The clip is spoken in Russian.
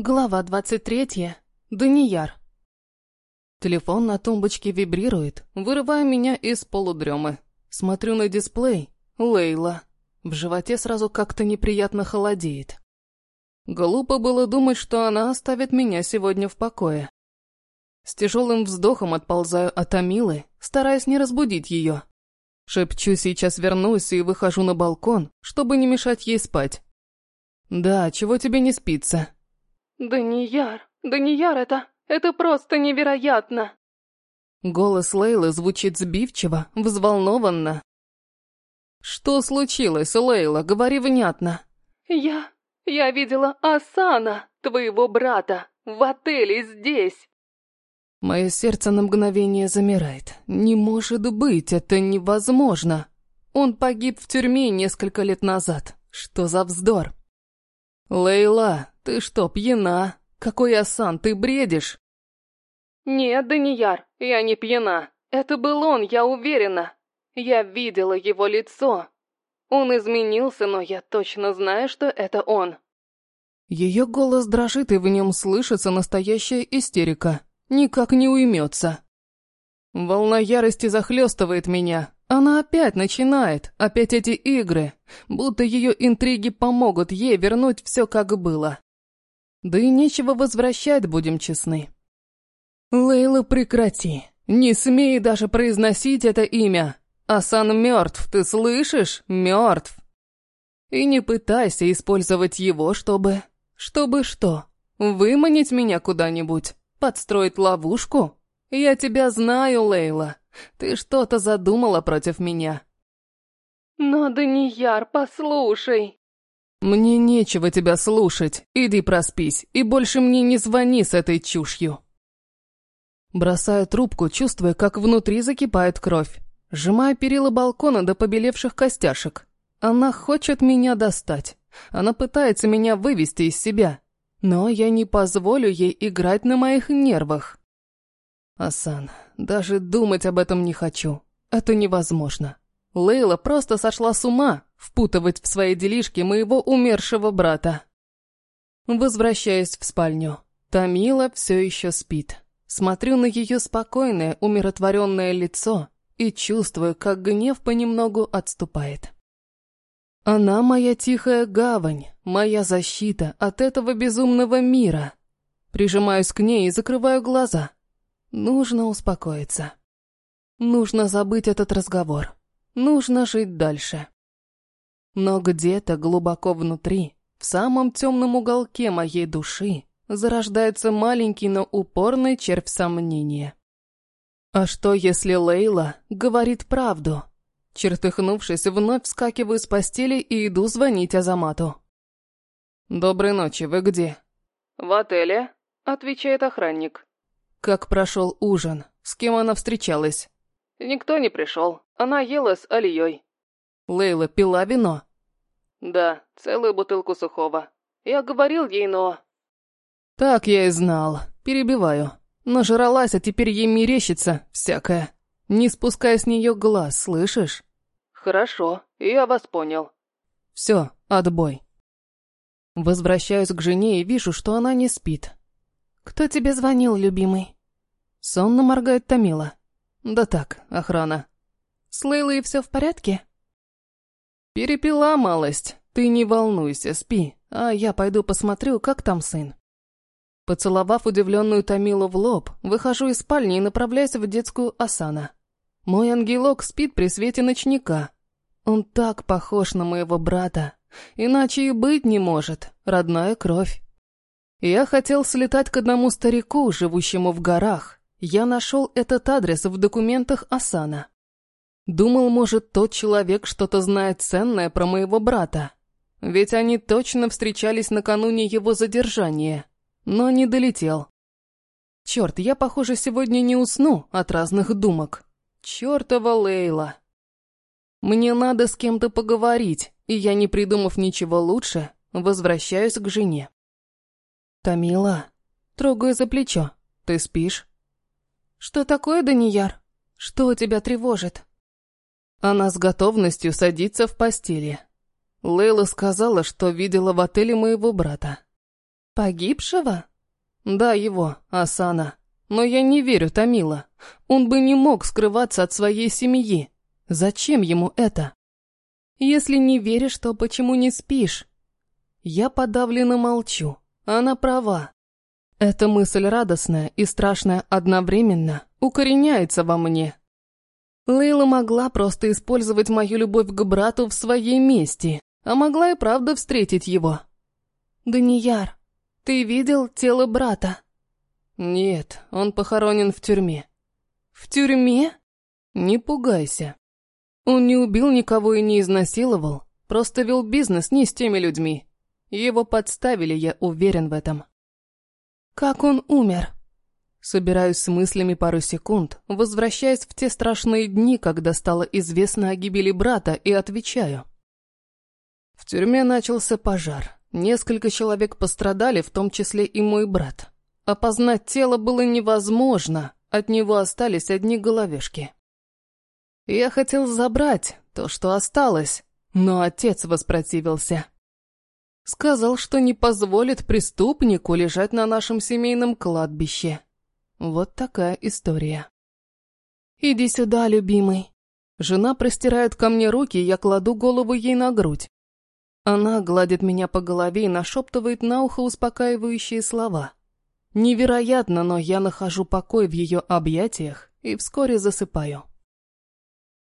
Глава 23. Данияр. Телефон на тумбочке вибрирует, вырывая меня из полудремы. Смотрю на дисплей. Лейла. В животе сразу как-то неприятно холодеет. Глупо было думать, что она оставит меня сегодня в покое. С тяжелым вздохом отползаю от Амилы, стараясь не разбудить ее. Шепчу, сейчас вернусь и выхожу на балкон, чтобы не мешать ей спать. «Да, чего тебе не спится?» «Данияр, Данияр, это... это просто невероятно!» Голос Лейлы звучит сбивчиво, взволнованно. «Что случилось, Лейла? Говори внятно». «Я... я видела Асана, твоего брата, в отеле здесь». Мое сердце на мгновение замирает. Не может быть, это невозможно. Он погиб в тюрьме несколько лет назад. Что за вздор? Лейла, «Ты что, пьяна? Какой Асан, ты бредишь?» «Нет, Данияр, я не пьяна. Это был он, я уверена. Я видела его лицо. Он изменился, но я точно знаю, что это он». Ее голос дрожит, и в нем слышится настоящая истерика. Никак не уймется. Волна ярости захлестывает меня. Она опять начинает, опять эти игры. Будто ее интриги помогут ей вернуть все как было. Да и нечего возвращать, будем честны. Лейла, прекрати. Не смей даже произносить это имя. Асан мертв, ты слышишь? Мертв. И не пытайся использовать его, чтобы... Чтобы что? Выманить меня куда-нибудь? Подстроить ловушку? Я тебя знаю, Лейла. Ты что-то задумала против меня. Но, Данияр, послушай. «Мне нечего тебя слушать. Иди проспись, и больше мне не звони с этой чушью». Бросаю трубку, чувствуя, как внутри закипает кровь. Сжимаю перила балкона до побелевших костяшек. Она хочет меня достать. Она пытается меня вывести из себя. Но я не позволю ей играть на моих нервах. Асан, даже думать об этом не хочу. Это невозможно. Лейла просто сошла с ума, впутывать в свои делишки моего умершего брата. Возвращаюсь в спальню. Тамила все еще спит. Смотрю на ее спокойное, умиротворенное лицо и чувствую, как гнев понемногу отступает. Она моя тихая гавань, моя защита от этого безумного мира. Прижимаюсь к ней и закрываю глаза. Нужно успокоиться. Нужно забыть этот разговор. Нужно жить дальше. Но где-то глубоко внутри, в самом темном уголке моей души, зарождается маленький, но упорный червь сомнения. А что, если Лейла говорит правду? Чертыхнувшись, вновь вскакиваю с постели и иду звонить Азамату. «Доброй ночи, вы где?» «В отеле», — отвечает охранник. «Как прошел ужин? С кем она встречалась?» «Никто не пришел. Она ела с Алией». «Лейла пила вино?» «Да, целую бутылку сухого. Я говорил ей, но...» «Так я и знал. Перебиваю. Нажралась, а теперь ей мерещится всякое. Не спускай с нее глаз, слышишь?» «Хорошо, я вас понял». «Все, отбой». Возвращаюсь к жене и вижу, что она не спит. «Кто тебе звонил, любимый?» Сонно моргает Томила. «Да так, охрана». «С Лейлой все в порядке?» «Перепила малость. Ты не волнуйся, спи, а я пойду посмотрю, как там сын». Поцеловав удивленную Томилу в лоб, выхожу из спальни и направляюсь в детскую Асана. Мой ангелок спит при свете ночника. Он так похож на моего брата. Иначе и быть не может, родная кровь. Я хотел слетать к одному старику, живущему в горах. Я нашел этот адрес в документах Асана. Думал, может, тот человек что-то знает ценное про моего брата. Ведь они точно встречались накануне его задержания. Но не долетел. Черт, я, похоже, сегодня не усну от разных думок. Чертова Лейла. Мне надо с кем-то поговорить, и я, не придумав ничего лучше, возвращаюсь к жене. Тамила, трогаю за плечо. Ты спишь? Что такое, Данияр? Что тебя тревожит? Она с готовностью садится в постели. Лейла сказала, что видела в отеле моего брата. Погибшего? Да, его, Асана. Но я не верю Томила. Он бы не мог скрываться от своей семьи. Зачем ему это? Если не веришь, то почему не спишь? Я подавленно молчу. Она права. Эта мысль радостная и страшная одновременно укореняется во мне. Лейла могла просто использовать мою любовь к брату в своей мести, а могла и правда встретить его. «Данияр, ты видел тело брата?» «Нет, он похоронен в тюрьме». «В тюрьме?» «Не пугайся. Он не убил никого и не изнасиловал, просто вел бизнес не с теми людьми. Его подставили, я уверен в этом». «Как он умер?» Собираюсь с мыслями пару секунд, возвращаясь в те страшные дни, когда стало известно о гибели брата, и отвечаю. В тюрьме начался пожар. Несколько человек пострадали, в том числе и мой брат. Опознать тело было невозможно, от него остались одни головешки. Я хотел забрать то, что осталось, но отец воспротивился. Сказал, что не позволит преступнику лежать на нашем семейном кладбище. Вот такая история. «Иди сюда, любимый». Жена простирает ко мне руки, я кладу голову ей на грудь. Она гладит меня по голове и нашептывает на ухо успокаивающие слова. Невероятно, но я нахожу покой в ее объятиях и вскоре засыпаю.